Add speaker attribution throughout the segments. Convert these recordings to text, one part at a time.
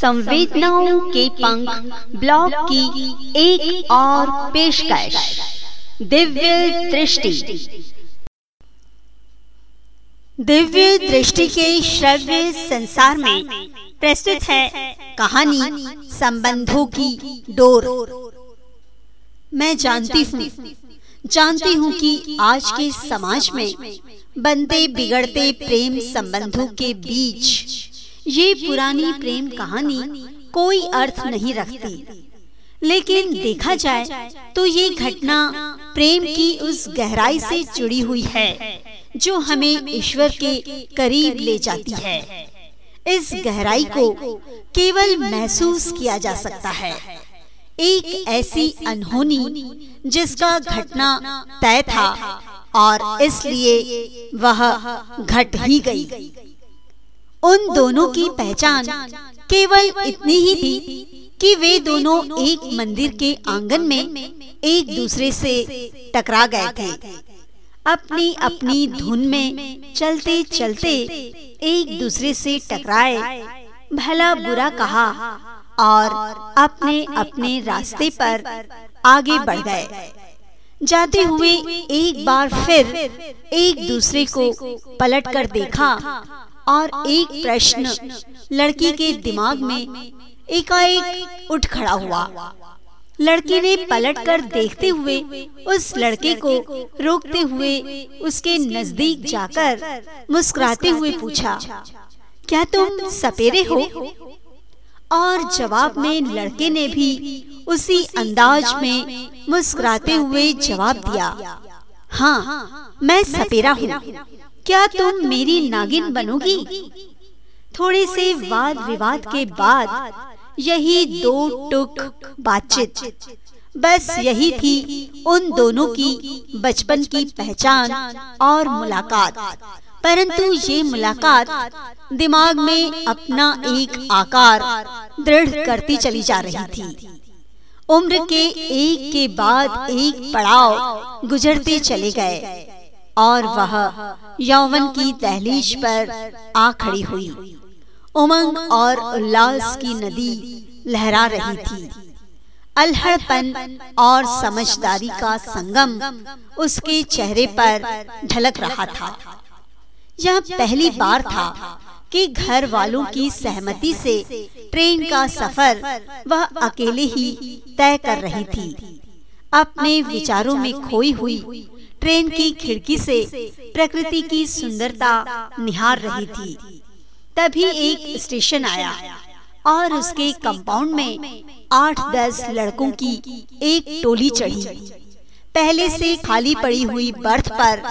Speaker 1: संवेदनाओं के पंख ब्लॉग की एक और पेशकश। दिव्य दृष्टि।
Speaker 2: दिव्य दृष्टि के श्रव्य संसार में प्रस्तुत है कहानी संबंधों की डोर। मैं जानती हूँ जानती हूँ कि आज के समाज में बनते बिगड़ते प्रेम संबंधों के बीच ये पुरानी प्रेम कहानी कोई अर्थ नहीं रखती। लेकिन देखा जाए तो ये घटना प्रेम की उस गहराई से जुड़ी हुई है, जो हमें ईश्वर के करीब ले जाती है। इस गहराई को केवल महसूस किया जा सकता है। एक ऐसी अनहोनी जिसका घटना तय था और इसलिए वह घट ही गई। उन दोनों की पहचान केवल इतनी ही थी कि वे दोनों एक मंदिर के आँगन में एक दूसरे से टकरा गए थे। अपनी अपनी धुन में चलते चलते एक दूसरे से टकराए। भला बुरा कहा और अपने अपने रास्ते पर आगे बढ़ गए। जाते हुए एक बार फिर एक दूसरे को पलट कर देखा और एक प्रश्न लड़की के दिमाग में एकाएक उठ खड़ा हुआ। लड़की ने पलटकर देखते हुए उस लड़के को रोकते हुए उसके नज़दीक जाकर मुस्कुराते हुए पूछा, क्या तुम सपेरे हो? और जवाब में लड़के ने भी उसी अंदाज में मुस्कुराते हुए जवाब दिया हाँ मैं सपेरा हूँ। क्या तुम मेरी नागिन बनोगी? थोड़े से वाद विवाद के बाद यही दो टुक बातचीत। बस यही थी उन दोनों की बचपन की पहचान और मुलाकात। परंतु ये मुलाकात दिमाग में अपना एक आकार दृढ़ करती चली जा रही थी। उम्र के एक के बाद एक पड़ाव गुजरते चले गए और वह यौवन की दहलीज पर आ खड़ी हुई। उमंग और उल्लास की नदी लहरा रही थी। अलहड़पन और समझदारी का संगम उसके चेहरे पर ढलक रहा था। यह पहली बार था कि घर वालों की सहमति से ट्रेन का सफ़र वह अकेले ही तय कर रही थी। अपने विचारों में खोई हुई ट्रेन की खिड़की से प्रकृति की सुंदरता निहार रही थी। तभी एक स्टेशन आया और उसके कंपाउंड में आठ दस लड़कों की एक टोली चढ़ी। पहले से खाली पड़ी हुई बर्थ पर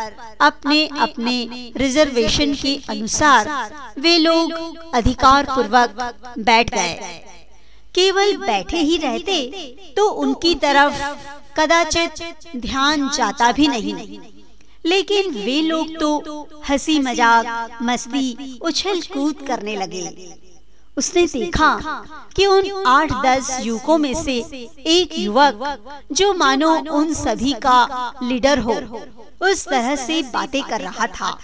Speaker 2: अपने अपने रिजर्वेशन के अनुसार वे लोग अधिकार पूर्वक बैठ गए। केवल बैठे ही रहते तो उनकी तरफ़ कदाचित ध्यान जाता भी नहीं। लेकिन वे लोग तो हँसी मज़ाक, मस्ती, उछल कूद करने लगे। उसने देखा कि उन आठ दस युवकों में से एक युवक, जो मानो उन सभी का लीडर हो, उस तरह से बातें कर रहा था।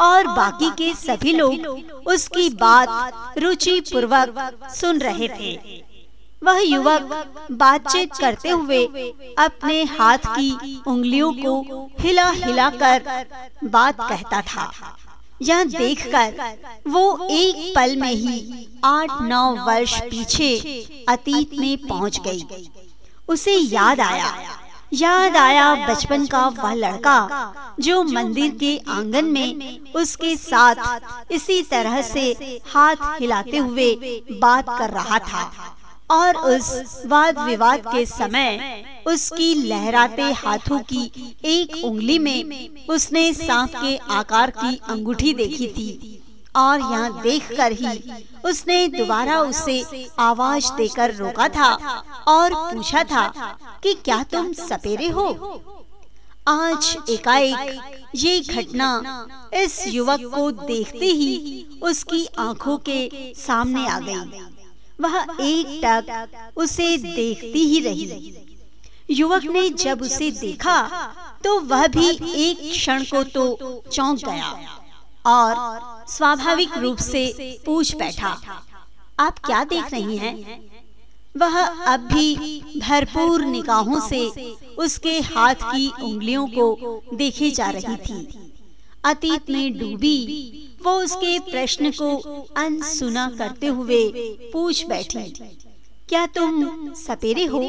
Speaker 2: और बाकी के सभी लोग उसकी बात रुचि पूर्वक सुन रहे थे। वह युवक बातचीत करते हुए अपने हाथ की उंगलियों को हिला हिला कर बात कहता था। यह देखकर वो एक पल में ही आठ नौ वर्ष पीछे अतीत में पहुँच गई। उसे याद आया। याद आया बचपन का वह लड़का जो मंदिर के आँगन में उसके साथ इसी तरह से हाथ हिलाते हुए बात कर रहा था। और उस वाद विवाद के समय उसकी लहराते हाथों की एक उंगली में उसने सांप के आकार की अंगूठी देखी थी। और यहाँ देखकर ही उसने दोबारा उसे आवाज़ देकर रोका था और पूछा था कि क्या तुम सपेरे हो? आज एकाएक ये घटना इस युवक को देखते ही उसकी आँखों के सामने आ गई। वह एक टक उसे देखती ही रही। युवक ने जब उसे देखा तो वह भी एक क्षण को तो चौंक गया और स्वाभाविक रूप से पूछ बैठा, आप क्या देख रही हैं? वह अब भी भरपूर निगाहों से उसके हाथ की उंगलियों को देखे जा रही थी। अतीत में डूबी वो उसके प्रश्न को अनसुना करते हुए पूछ बैठी। क्या तुम सपेरे हो?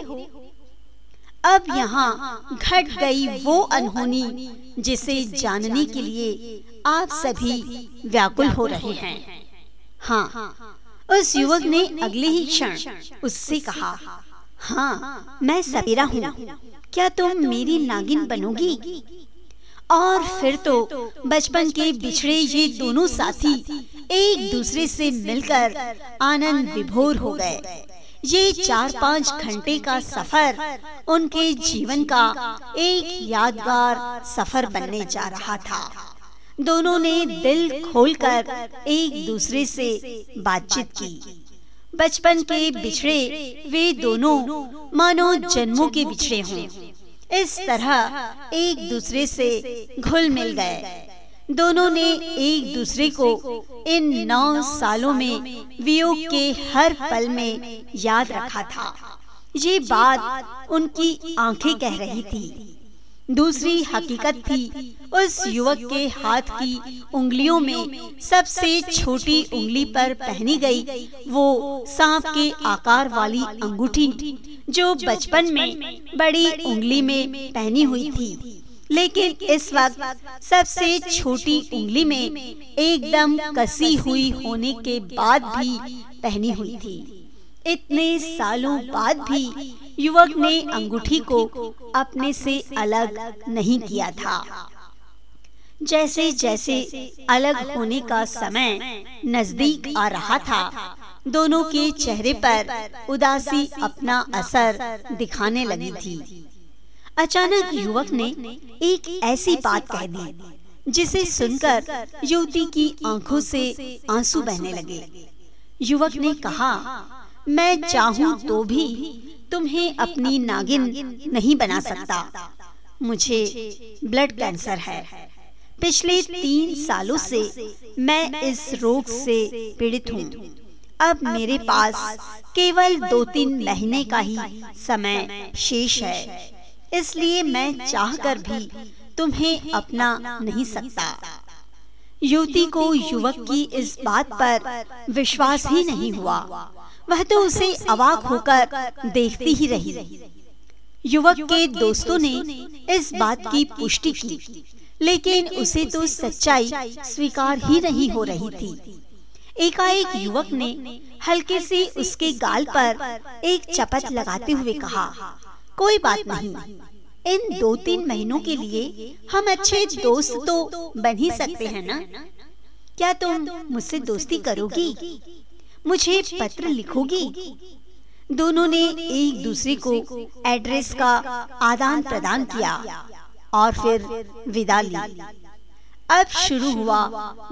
Speaker 2: अब यहाँ घट गई वो अनहोनी, जिसे जानने के लिए आप सभी व्याकुल हो रहे हैं। हाँ उस युवक ने अगले ही क्षण उससे कहा हाँ मैं सपेरा हूँ। क्या तुम मेरी नागिन बनोगी? और फिर तो बचपन के बिछड़े ये दोनों साथी एक दूसरे से मिलकर आनंद विभोर हो गए। ये चार पाँच घंटे का सफ़र उनके जीवन का एक यादगार सफ़र बनने जा रहा था। दोनों ने दिल खोलकर एक दूसरे से बातचीत की। बचपन के बिछड़े वे दोनों मानो जन्मों के बिछड़े हों। इस तरह एक दूसरे से घुल मिल गए। दोनों ने एक दूसरे को इन नौ सालों में वियोग के हर पल में याद रखा था। ये बात उनकी आँखें कह रही थी। दूसरी हकीकत थी उस युवक के हाथ की उंगलियों में सबसे छोटी उंगली पर पहनी गई वो सांप के आकार वाली अंगूठी जो बचपन में बड़ी उंगली में पहनी हुई थी। लेकिन इस वक्त सबसे छोटी उंगली में एकदम कसी हुई होने के बाद भी पहनी हुई थी। इतने सालों बाद भी युवक ने अंगूठी को अपने से अलग नहीं किया था। जैसे जैसे अलग होने का समय नज़दीक आ रहा था। दोनों के चेहरे पर उदासी अपना असर दिखाने लगी थी। अचानक युवक ने एक ऐसी बात कह दी जिसे सुनकर युवती की आँखों से आँसू बहने लगे। युवक ने कहा मैं चाहूँ तो भी तुम्हें अपनी नागिन नहीं बना सकता। मुझे ब्लड कैंसर है। पिछले तीन सालों से मैं इस रोग से पीड़ित हूँ। अब मेरे पास केवल दो तीन महीने का ही समय शेष है। इसलिए मैं चाहकर भी तुम्हें अपना नहीं सकता। युवती को युवक की इस बात पर विश्वास ही नहीं हुआ। वह तो उसे अवाक होकर देखती ही रही। युवक के दोस्तों ने इस बात की पुष्टि की लेकिन उसे तो सच्चाई स्वीकार ही नहीं हो रही थी। एकाएक युवक ने हल्के से उसके गाल पर एक चपत लगाते हुए कहा कोई बात नहीं। इन दो तीन महीनों के लिए हम अच्छे दोस्त तो बन ही सकते हैं ना? क्या तुम मुझसे दोस्ती करोगी? मुझे पत्र लिखोगी। दोनों ने एक दूसरे को एड्रेस का आदान प्रदान किया और फिर विदा ली। अब शुरू हुआ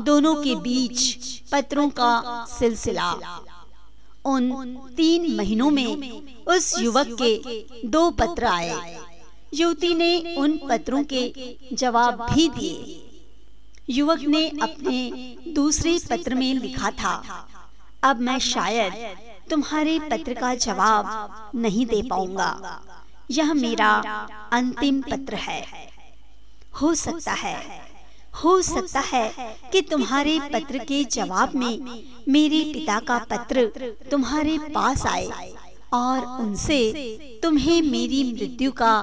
Speaker 2: दोनों के बीच पत्रों का सिलसिला। उन तीन महीनों में उस युवक के दो पत्र आए। युवती ने उन पत्रों के जवाब भी दिए। युवक ने अपने दूसरे पत्र में लिखा था अब मैं शायद तुम्हारे पत्र का जवाब नहीं दे पाऊँगा। यह मेरा अंतिम पत्र है। हो सकता है, हो सकता है कि तुम्हारे पत्र के जवाब में मेरे पिता का पत्र तुम्हारे पास आए और उनसे तुम्हें मेरी मृत्यु का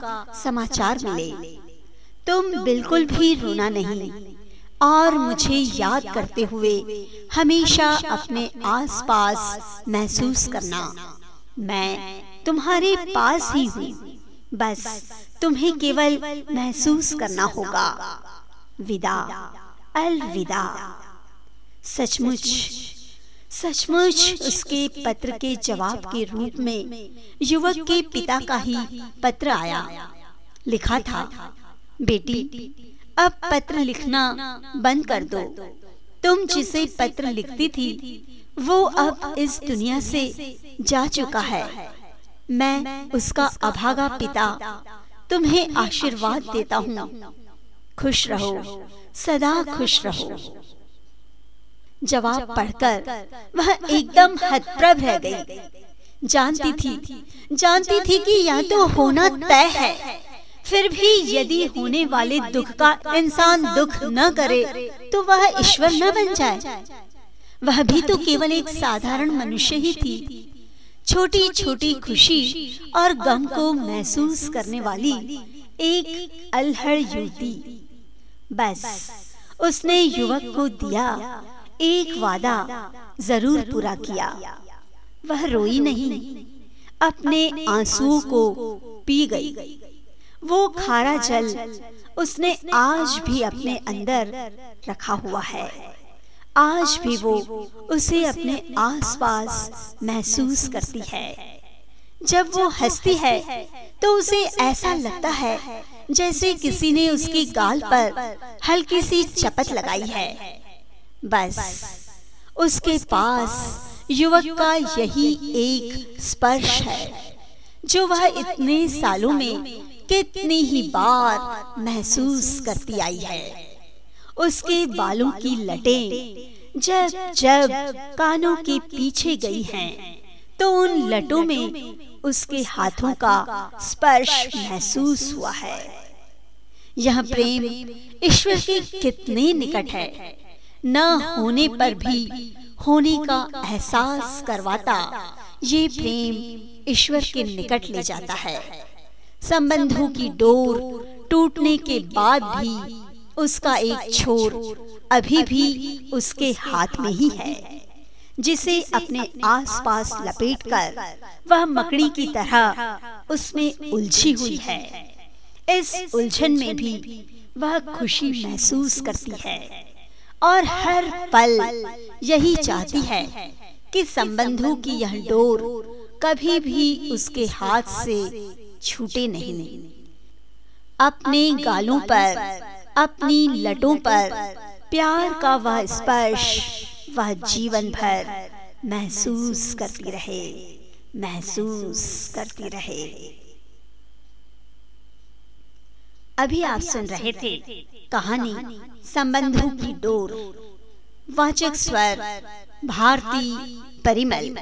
Speaker 2: समाचार मिले। तुम बिल्कुल भी रोना नहीं। और मुझे याद करते हुए हमेशा अपने आसपास महसूस करना। मैं तुम्हारे पास ही हूँ। बस तुम्हें केवल महसूस करना होगा। विदा। अलविदा। सचमुच सचमुच उसके पत्र के जवाब के रूप में युवक के पिता का ही पत्र आया। लिखा था, बेटी अब पत्र लिखना बंद कर दो। तुम जिसे पत्र लिखती थी, वो अब इस दुनिया से जा चुका है। मैं उसका अभागा पिता तुम्हें आशीर्वाद देता हूँ। खुश रहो, सदा खुश रहो। जवाब पढ़कर वह एकदम हतप्रभ रह गई। जानती थी जानती थी कि यह तो होना तय है। फिर भी यदि होने वाले दुख का इंसान दुख न करे तो वह ईश्वर न बन जाए। वह भी तो केवल एक साधारण मनुष्य ही थी। छोटी छोटी खुशी और गम को महसूस करने वाली एक अल्हड़ युवती। बस, उसने युवक को दिया, एक वादा ज़रूर पूरा किया। वह रोई नहीं, अपने आंसुओं को पी गई। वो खारा जल उसने आज भी अपने अंदर रखा हुआ है। आज भी वो उसे अपने आसपास महसूस करती है। जब वो हंसती है तो उसे ऐसा लगता है जैसे किसी ने उसकी गाल पर हल्की सी चपत लगाई है। बस उसके पास युवक का यही एक स्पर्श है, जो वह इतने सालों में कितनी ही बार महसूस करती आई है। उसके बालों की लटें जब जब कानों के पीछे गई हैं, तो उन लटों में उसके हाथों का स्पर्श महसूस हुआ है। यह प्रेम ईश्वर के कितने निकट है। न होने पर भी होने का एहसास करवाता ये प्रेम ईश्वर के निकट ले जाता है। संबंधों की डोर टूटने के बाद भी उसका एक छोर अभी भी उसके हाथ में ही है, जिसे अपने आसपास लपेटकर वह मकड़ी की तरह उसमें उलझी हुई है। इस उलझन में भी वह खुशी महसूस करती है और हर पल यही चाहती है कि संबंधों की यह डोर कभी भी उसके हाथ से छूटे नहीं। अपने गालों पर अपनी लटों पर प्यार का वह स्पर्श वह जीवन भर महसूस करती रहे महसूस करती रहे। अभी आप सुन रहे थे कहानी संबंधों की डोर। वाचक स्वर भारती परिमल।